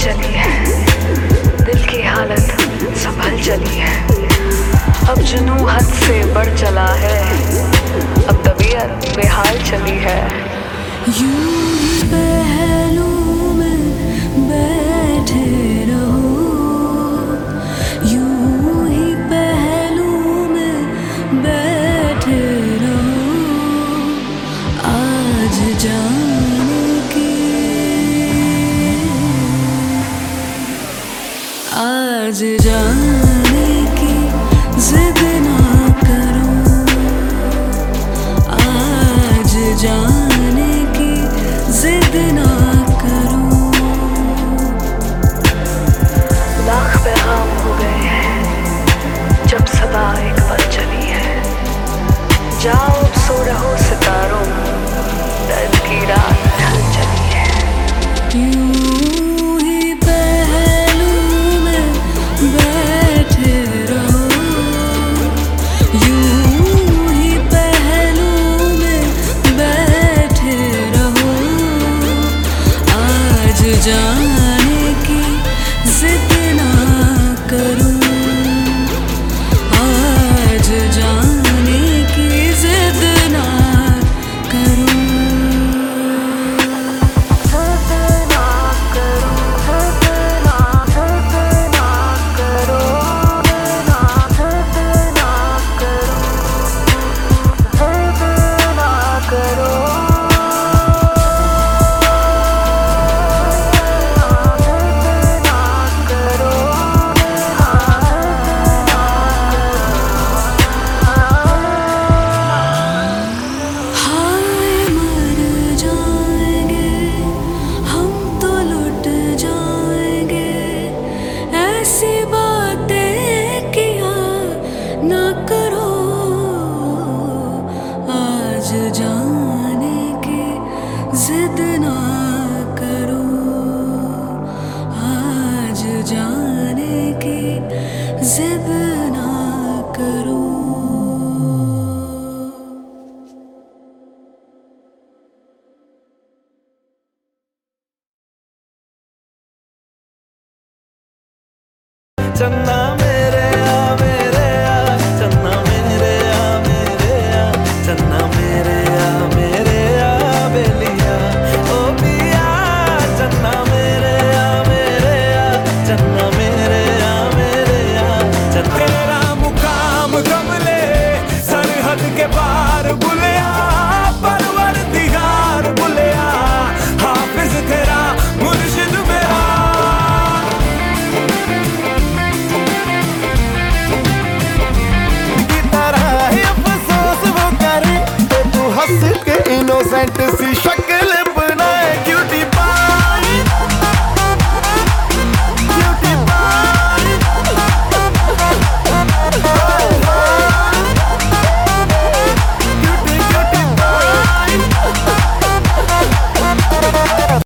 चली है। दिल की हालत संभल चली है। अब जुनू हद से बढ़ चला है। अब तबीयत बेहाल चली है। यूँ आज जान जाने की जिद see. चन्ना मेरे आ मेरे आ चन्ना मेरे आ मेरे आ चन्ना मेरे आ मेरे आ बेलिया ओ पिया चन्ना मेरे आ मेरे आ चन्ना मेरे आ मेरे आ तेरा मुकाम गमले सरहद के पार innocent, see,